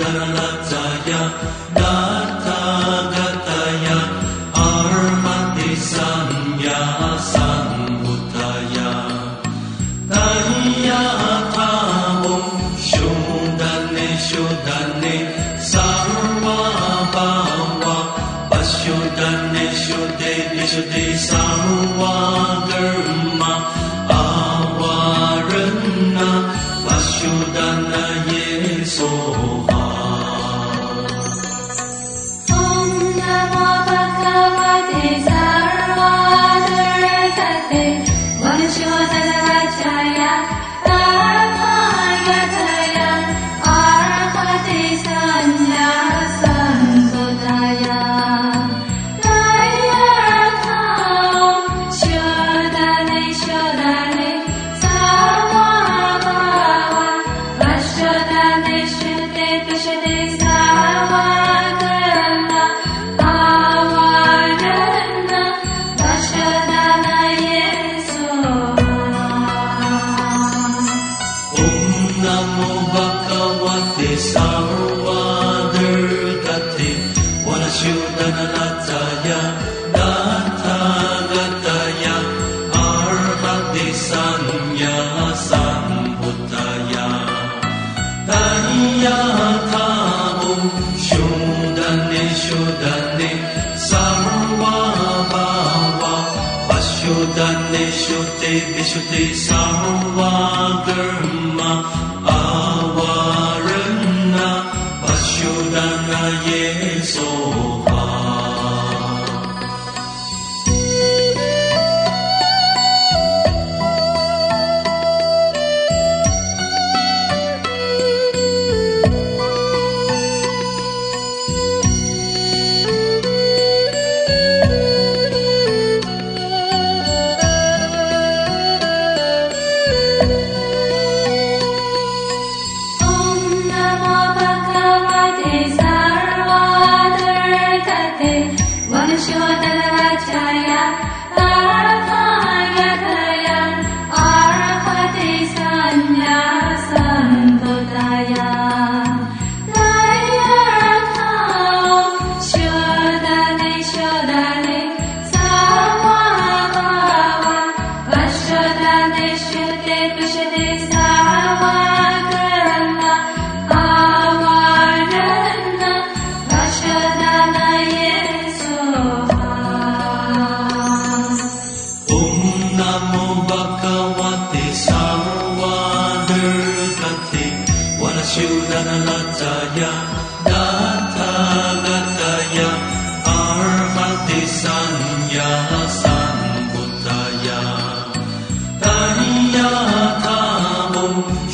गणनाचार्य दाता निश्रुति निशुति सामुवा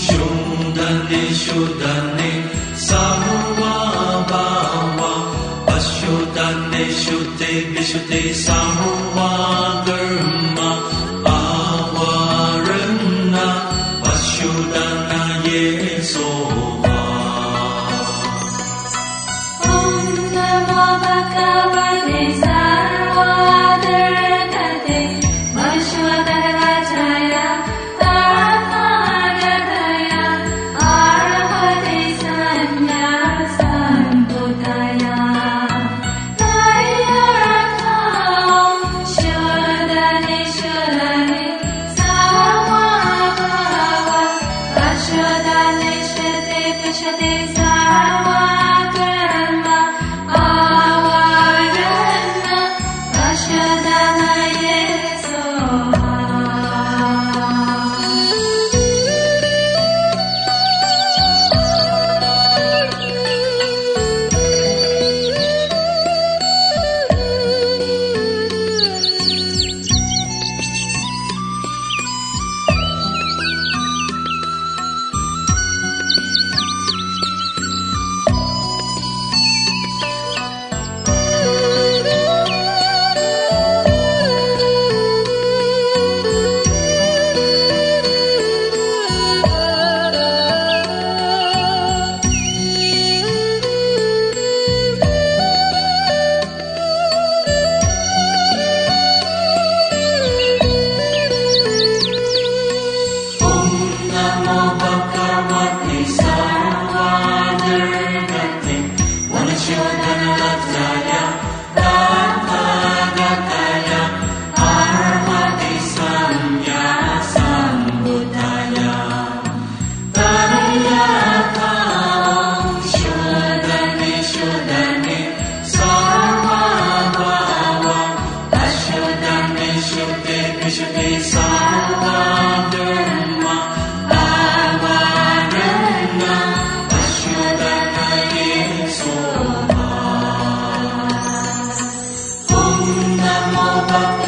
शोदने शोदने शुधने समु वा पश्युदुते दिशुते समूह time. more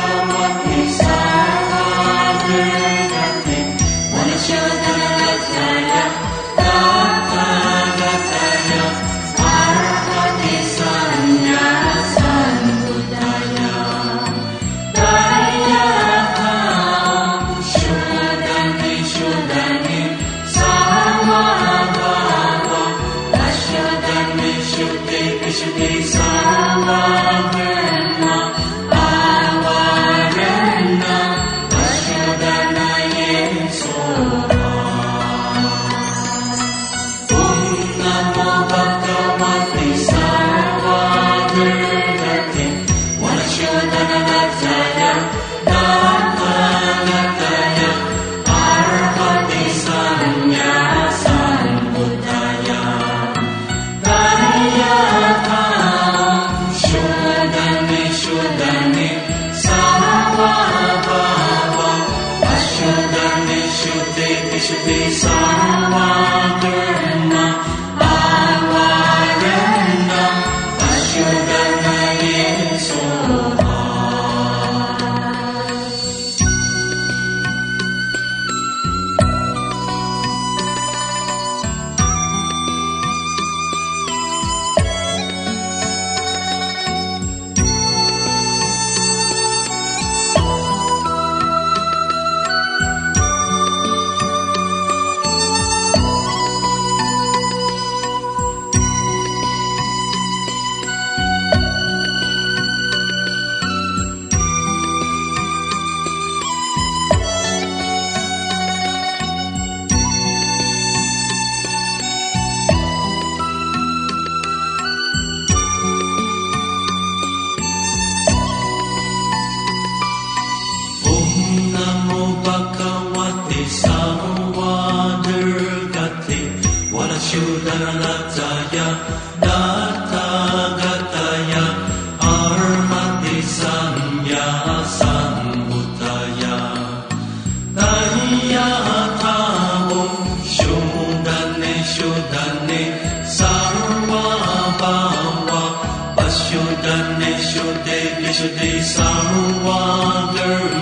पश्यु धन्य शुदे विशुदे सामवा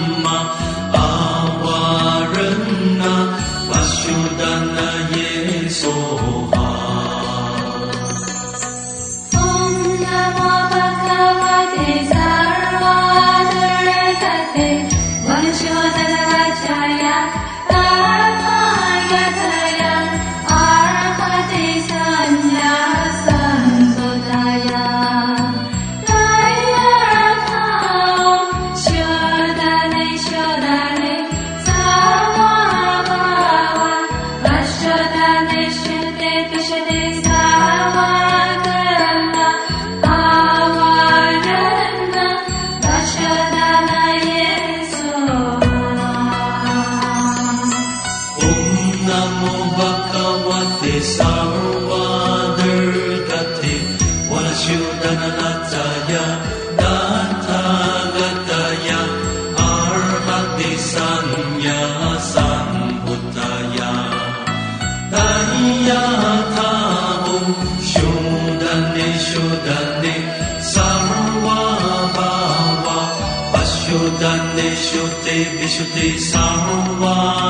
should be sorrow.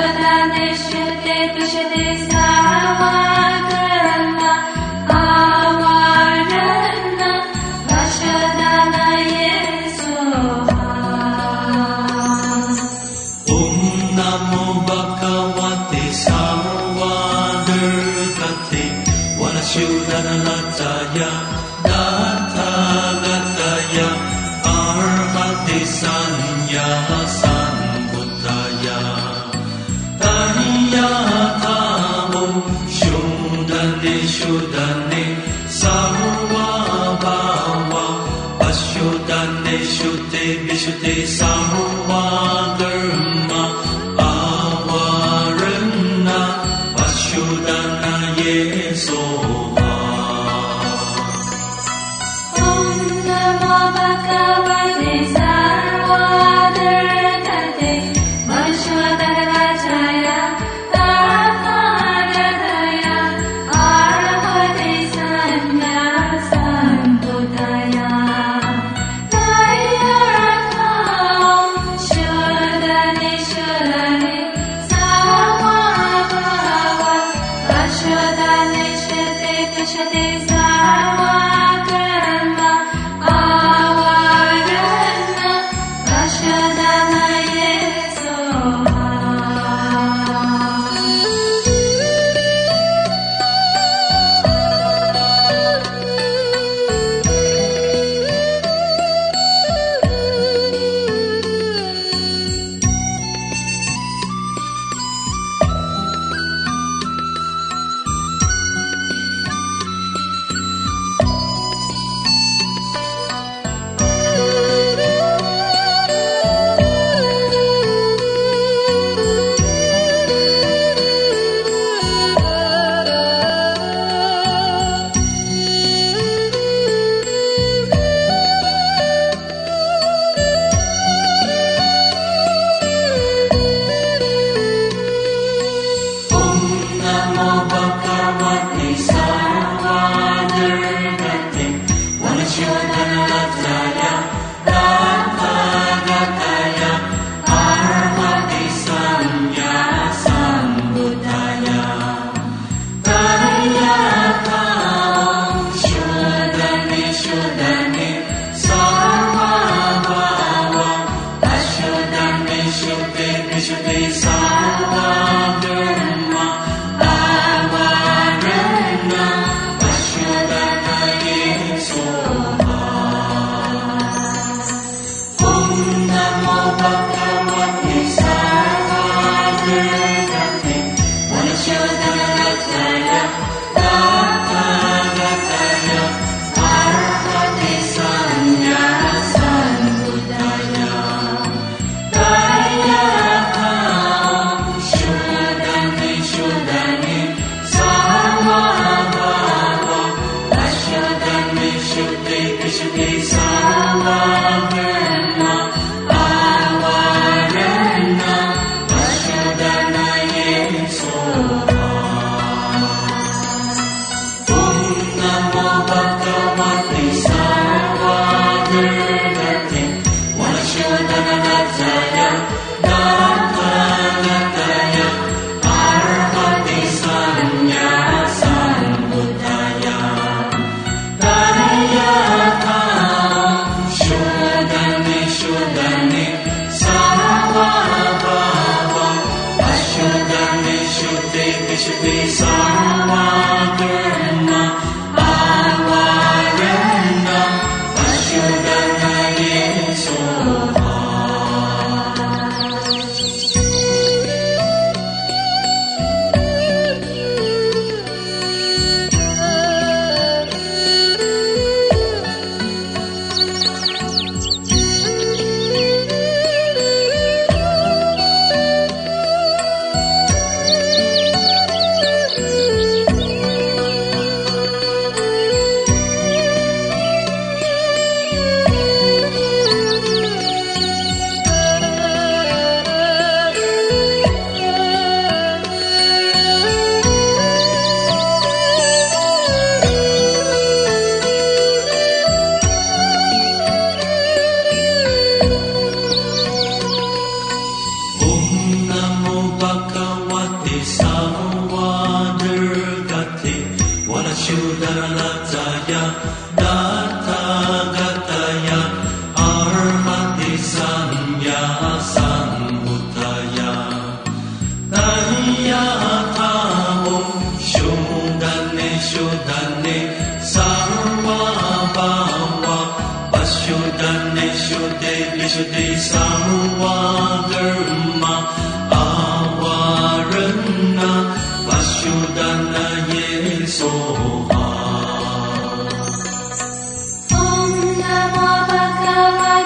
वदा दृश्यते दृश्यते स्था sultana y. Love.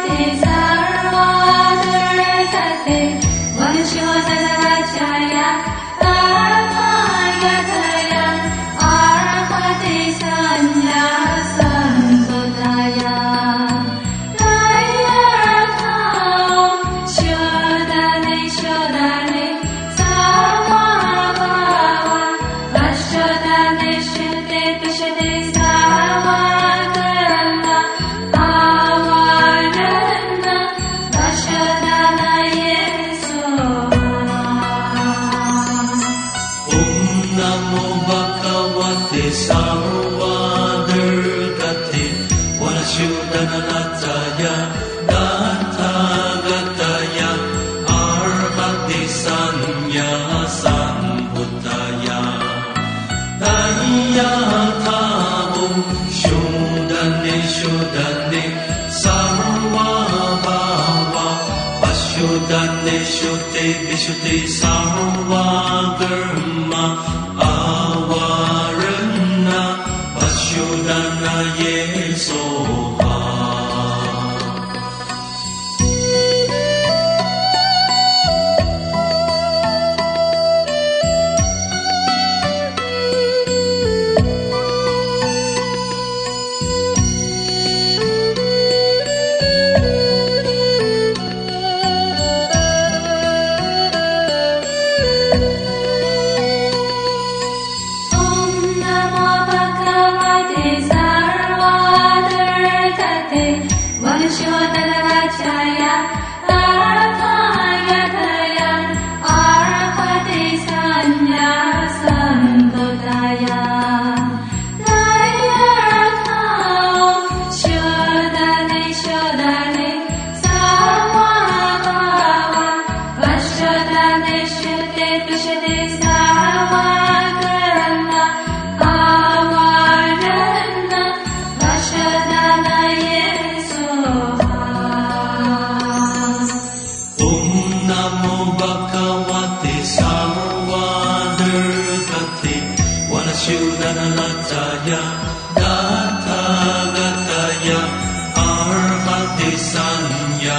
desire. पश्युदतय दतय पार्वति सन्यः सम्भुतया तन्या धातु शुदन्य शुदन्य समुवा पाम विशुते सर्वा ब्रह्म गतय अणमति सञ्ज्ञा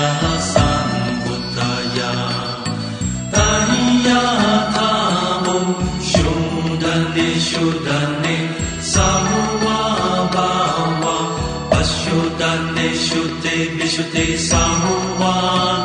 सन्मुतया तन्यामो शु दनिषु दने समूवा पश्यु दन्निशुते दिशुते समुवान्